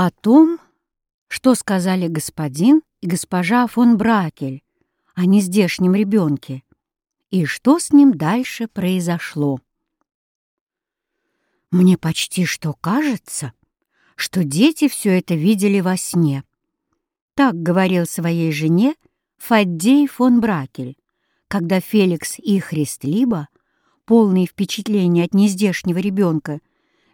О том, что сказали господин и госпожа фон Бракель о нездешнем ребенке и что с ним дальше произошло. Мне почти что кажется, что дети все это видели во сне. Так говорил своей жене Фаддей фон Бракель, когда Феликс и Христлиба, полные впечатления от нездешнего ребенка,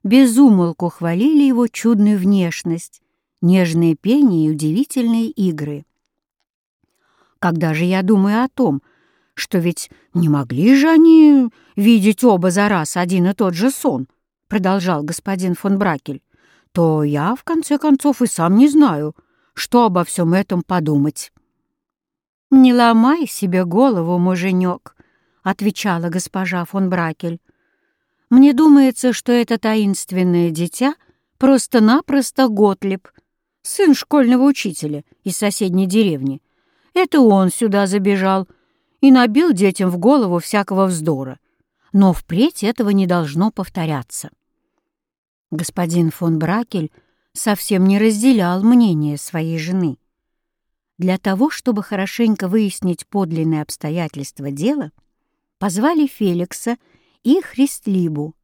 безумолку хвалили его чудную внешность, нежное пение и удивительные игры. Когда же я думаю о том, что ведь не могли же они видеть оба за раз один и тот же сон, продолжал господин фон Бракель, то я, в конце концов, и сам не знаю, что обо всем этом подумать. «Не ломай себе голову, муженек», — отвечала госпожа фон Бракель. Мне думается, что это таинственное дитя просто-напросто Готлиб, сын школьного учителя из соседней деревни. Это он сюда забежал и набил детям в голову всякого вздора. Но впредь этого не должно повторяться. Господин фон Бракель совсем не разделял мнение своей жены. Для того, чтобы хорошенько выяснить подлинные обстоятельства дела, позвали Феликса и Христлибу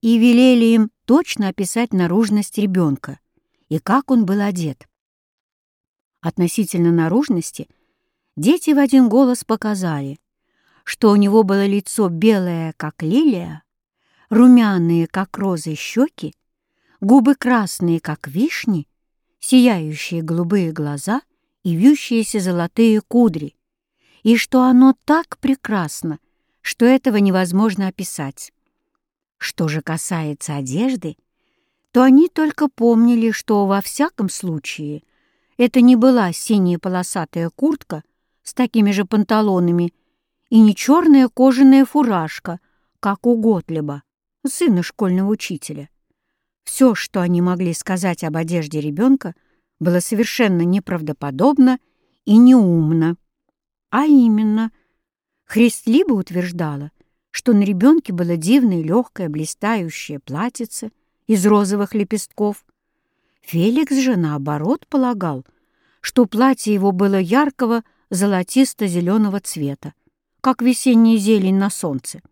и велели им точно описать наружность ребенка и как он был одет. Относительно наружности дети в один голос показали, что у него было лицо белое, как лилия, румяные, как розы, щеки, губы красные, как вишни, сияющие голубые глаза и вьющиеся золотые кудри, и что оно так прекрасно, что этого невозможно описать. Что же касается одежды, то они только помнили, что во всяком случае это не была синяя полосатая куртка с такими же панталонами и не черная кожаная фуражка, как у Готлеба, сына школьного учителя. Все, что они могли сказать об одежде ребенка, было совершенно неправдоподобно и неумно. А именно — Христлиба утверждала, что на ребенке было дивное легкое блистающее платьице из розовых лепестков. Феликс же, наоборот, полагал, что платье его было яркого золотисто-зеленого цвета, как весенняя зелень на солнце.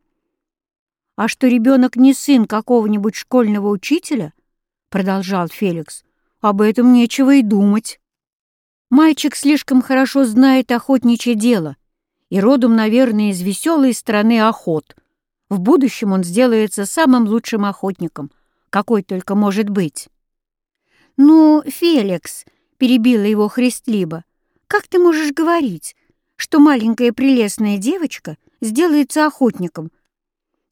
«А что ребенок не сын какого-нибудь школьного учителя?» — продолжал Феликс. «Об этом нечего и думать. Мальчик слишком хорошо знает охотничье дело» и родом, наверное, из веселой страны охот. В будущем он сделается самым лучшим охотником, какой только может быть. «Ну, Феликс», — перебила его Христлиба, — «как ты можешь говорить, что маленькая прелестная девочка сделается охотником?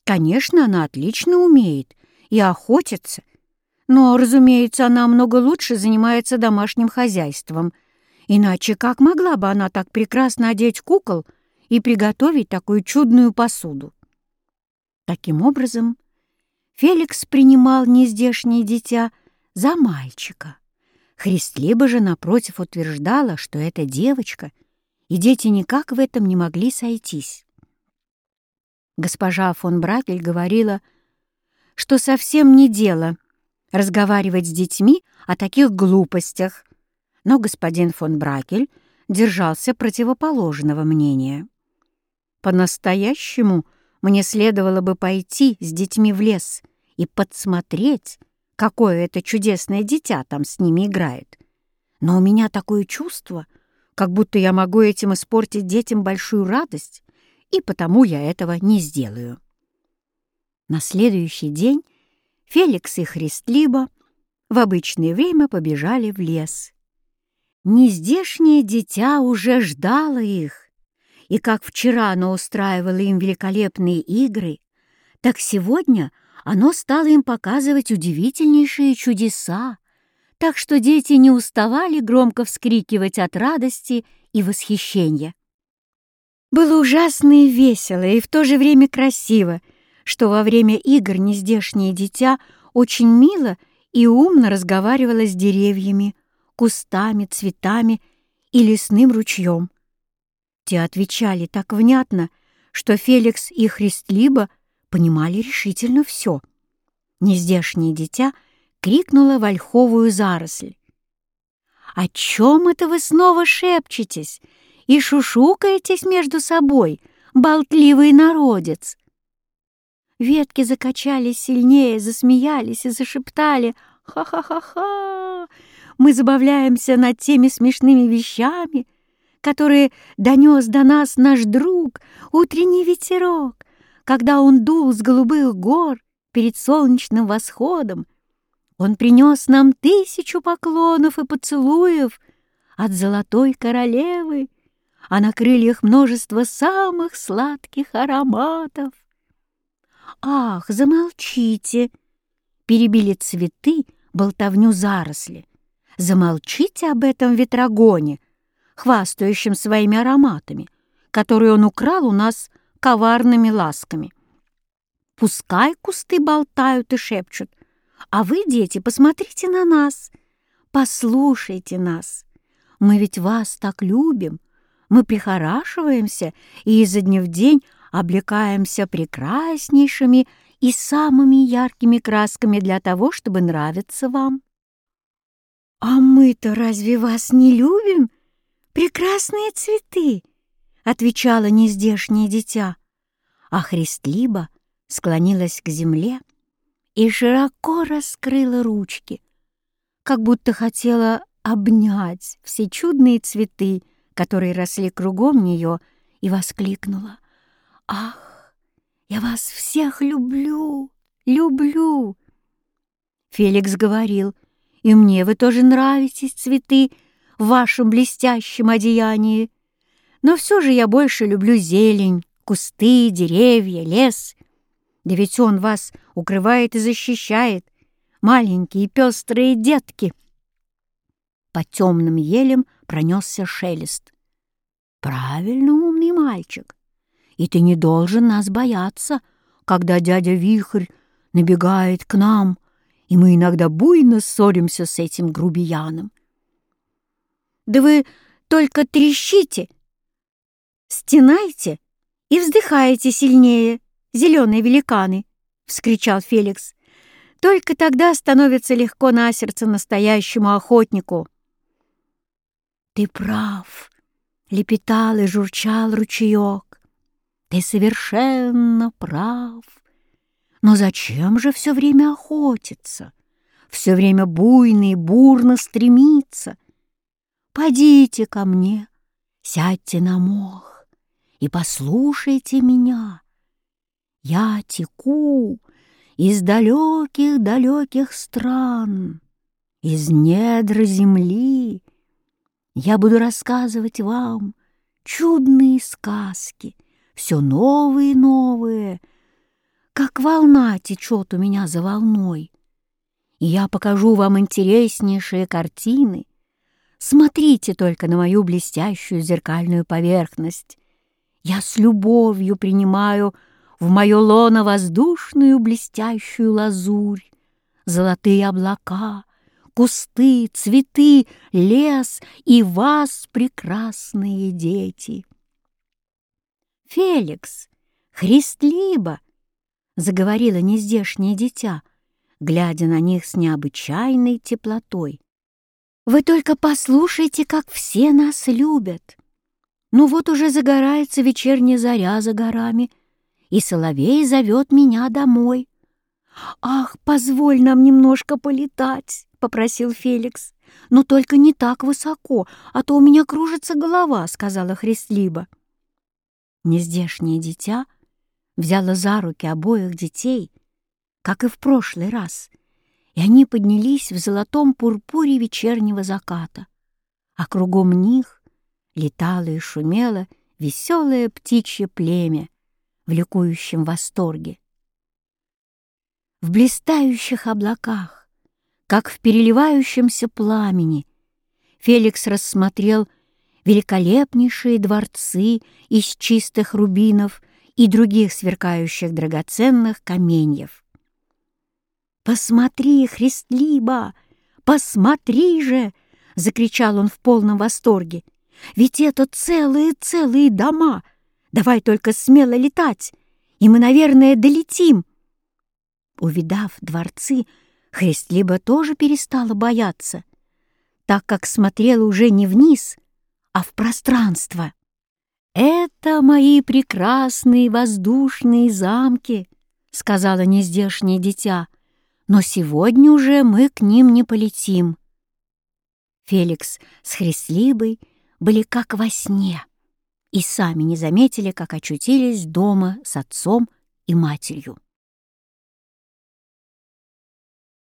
Конечно, она отлично умеет и охотится, но, разумеется, она много лучше занимается домашним хозяйством. Иначе как могла бы она так прекрасно одеть кукол — и приготовить такую чудную посуду. Таким образом, Феликс принимал нездешнее дитя за мальчика. Христлиба же, напротив, утверждала, что это девочка, и дети никак в этом не могли сойтись. Госпожа фон Бракель говорила, что совсем не дело разговаривать с детьми о таких глупостях, но господин фон Бракель держался противоположного мнения. По-настоящему мне следовало бы пойти с детьми в лес и подсмотреть, какое это чудесное дитя там с ними играет. Но у меня такое чувство, как будто я могу этим испортить детям большую радость, и потому я этого не сделаю. На следующий день Феликс и Христлиба в обычное время побежали в лес. Нездешнее дитя уже ждало их, и как вчера оно устраивало им великолепные игры, так сегодня оно стало им показывать удивительнейшие чудеса, так что дети не уставали громко вскрикивать от радости и восхищения. Было ужасно и весело, и в то же время красиво, что во время игр нездешнее дитя очень мило и умно разговаривало с деревьями, кустами, цветами и лесным ручьем. Те отвечали так внятно, что Феликс и Христлиба понимали решительно все. Нездешнее дитя крикнула в ольховую заросль. «О чем это вы снова шепчетесь и шушукаетесь между собой, болтливый народец?» Ветки закачались сильнее, засмеялись и зашептали «Ха-ха-ха-ха!» Мы забавляемся над теми смешными вещами, которые донес до нас наш друг, утренний ветерок, когда он дул с голубых гор перед солнечным восходом. Он принес нам тысячу поклонов и поцелуев от золотой королевы, а на крыльях множество самых сладких ароматов. «Ах, замолчите!» — перебили цветы болтовню заросли. «Замолчите об этом ветрогоне, хвастающем своими ароматами, которые он украл у нас коварными ласками. Пускай кусты болтают и шепчут, а вы, дети, посмотрите на нас, послушайте нас. Мы ведь вас так любим, мы прихорашиваемся и изо дня в день облекаемся прекраснейшими и самыми яркими красками для того, чтобы нравиться вам. «А мы-то разве вас не любим? Прекрасные цветы!» — отвечало нездешнее дитя. А Христлиба склонилась к земле и широко раскрыла ручки, как будто хотела обнять все чудные цветы, которые росли кругом нее, и воскликнула. «Ах, я вас всех люблю, люблю!» Феликс говорил, «И мне вы тоже нравитесь, цветы, в вашем блестящем одеянии. Но все же я больше люблю зелень, кусты, деревья, лес. Да ведь он вас укрывает и защищает, маленькие пестрые детки». По темным елям пронесся шелест. «Правильно, умный мальчик и ты не должен нас бояться, когда дядя Вихрь набегает к нам, и мы иногда буйно ссоримся с этим грубияном. Да вы только трещите, стенайте и вздыхаете сильнее, зеленые великаны, — вскричал Феликс. Только тогда становится легко на сердце настоящему охотнику. Ты прав, — лепетал и журчал ручеек. Ты совершенно прав. Но зачем же все время охотиться? Все время буйно и бурно стремиться? Подите ко мне, сядьте на мох и послушайте меня. Я теку из далеких-далеких стран, из недр земли. Я буду рассказывать вам чудные сказки — все новые и новые, как волна течет у меня за волной. И я покажу вам интереснейшие картины. Смотрите только на мою блестящую зеркальную поверхность. Я с любовью принимаю в мое лоно воздушную блестящую лазурь, золотые облака, кусты, цветы, лес и вас, прекрасные дети. «Феликс! Христлиба!» — заговорила нездешнее дитя, глядя на них с необычайной теплотой. «Вы только послушайте, как все нас любят! Ну вот уже загорается вечерняя заря за горами, и соловей зовет меня домой. «Ах, позволь нам немножко полетать!» — попросил Феликс. «Но только не так высоко, а то у меня кружится голова», — сказала Христлиба. Нездешнее дитя взяло за руки обоих детей, как и в прошлый раз, и они поднялись в золотом пурпуре вечернего заката, а кругом них летало и шумело веселое птичье племя в ликующем восторге. В блистающих облаках, как в переливающемся пламени, Феликс рассмотрел великолепнейшие дворцы из чистых рубинов и других сверкающих драгоценных каменьев. «Посмотри, Христлиба! Посмотри же!» — закричал он в полном восторге. «Ведь это целые-целые дома! Давай только смело летать, и мы, наверное, долетим!» Увидав дворцы, Христлиба тоже перестала бояться, так как смотрела уже не вниз, а в пространство. «Это мои прекрасные воздушные замки», — сказала нездешнее дитя, «но сегодня уже мы к ним не полетим». Феликс с Хрислибой были как во сне и сами не заметили, как очутились дома с отцом и матерью.